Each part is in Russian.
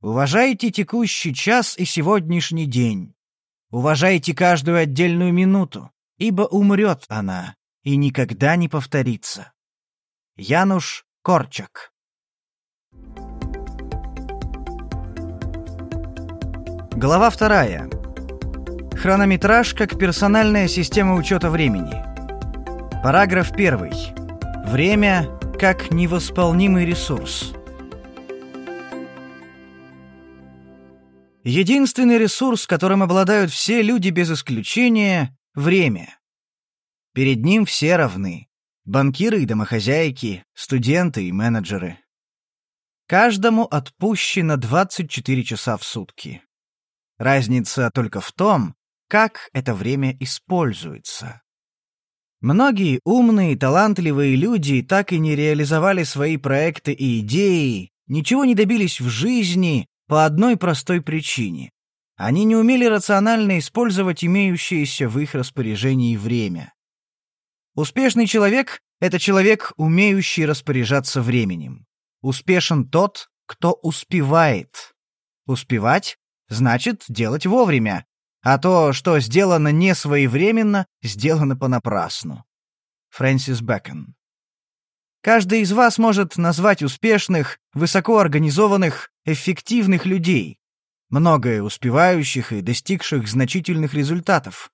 Уважайте текущий час и сегодняшний день. Уважайте каждую отдельную минуту, ибо умрет она и никогда не повторится. Януш Корчак Глава вторая. Хронометраж как персональная система учета времени. Параграф 1. Время как невосполнимый ресурс. Единственный ресурс, которым обладают все люди без исключения — время. Перед ним все равны. Банкиры и домохозяйки, студенты и менеджеры. Каждому отпущено 24 часа в сутки. Разница только в том, как это время используется. Многие умные, талантливые люди так и не реализовали свои проекты и идеи, ничего не добились в жизни по одной простой причине. Они не умели рационально использовать имеющееся в их распоряжении время. Успешный человек — это человек, умеющий распоряжаться временем. Успешен тот, кто успевает. Успевать — значит делать вовремя, а то, что сделано не своевременно, сделано понапрасну. Фрэнсис Бэкон Каждый из вас может назвать успешных, высокоорганизованных, эффективных людей, многое успевающих и достигших значительных результатов.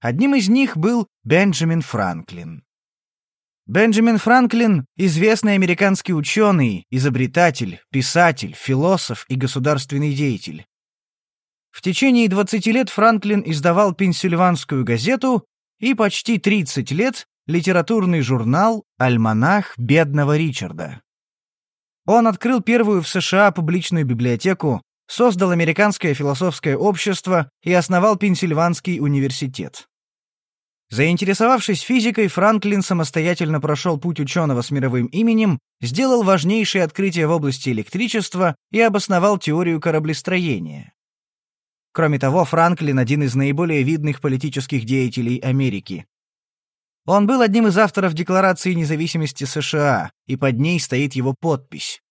Одним из них был Бенджамин Франклин. Бенджамин Франклин — известный американский ученый, изобретатель, писатель, философ и государственный деятель. В течение 20 лет Франклин издавал Пенсильванскую газету и почти 30 лет литературный журнал «Альманах бедного Ричарда». Он открыл первую в США публичную библиотеку, создал Американское философское общество и основал Пенсильванский университет. Заинтересовавшись физикой, Франклин самостоятельно прошел путь ученого с мировым именем, сделал важнейшие открытия в области электричества и обосновал теорию кораблестроения. Кроме того, Франклин – один из наиболее видных политических деятелей Америки. Он был одним из авторов Декларации независимости США, и под ней стоит его подпись.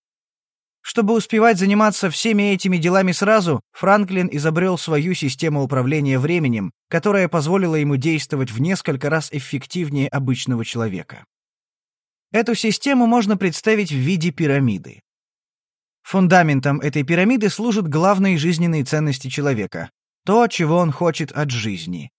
Чтобы успевать заниматься всеми этими делами сразу, Франклин изобрел свою систему управления временем, которая позволила ему действовать в несколько раз эффективнее обычного человека. Эту систему можно представить в виде пирамиды. Фундаментом этой пирамиды служат главные жизненные ценности человека — то, чего он хочет от жизни.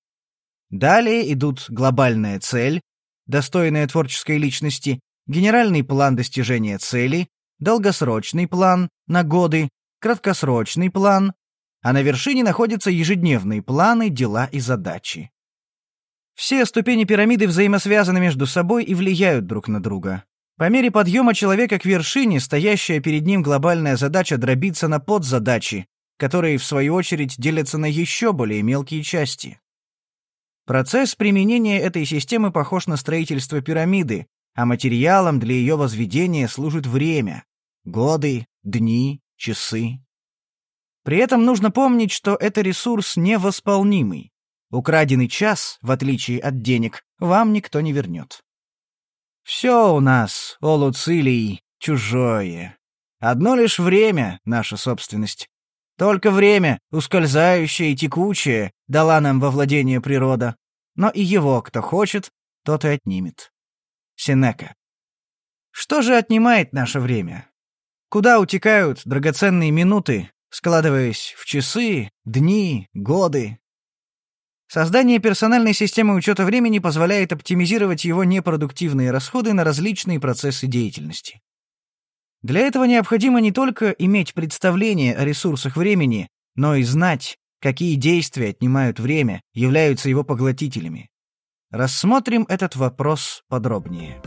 Далее идут глобальная цель, достойная творческой личности, генеральный план достижения цели, долгосрочный план на годы, краткосрочный план, а на вершине находятся ежедневные планы, дела и задачи. Все ступени пирамиды взаимосвязаны между собой и влияют друг на друга. По мере подъема человека к вершине, стоящая перед ним глобальная задача дробится на подзадачи, которые, в свою очередь, делятся на еще более мелкие части. Процесс применения этой системы похож на строительство пирамиды, а материалом для ее возведения служит время — годы, дни, часы. При этом нужно помнить, что это ресурс невосполнимый. Украденный час, в отличие от денег, вам никто не вернет. Все у нас, о Луцилий, чужое. Одно лишь время — наша собственность. Только время, ускользающее и текучее, дала нам во владение природа. Но и его, кто хочет, тот и отнимет. Сенека. Что же отнимает наше время? Куда утекают драгоценные минуты, складываясь в часы, дни, годы, Создание персональной системы учета времени позволяет оптимизировать его непродуктивные расходы на различные процессы деятельности. Для этого необходимо не только иметь представление о ресурсах времени, но и знать, какие действия отнимают время, являются его поглотителями. Рассмотрим этот вопрос подробнее.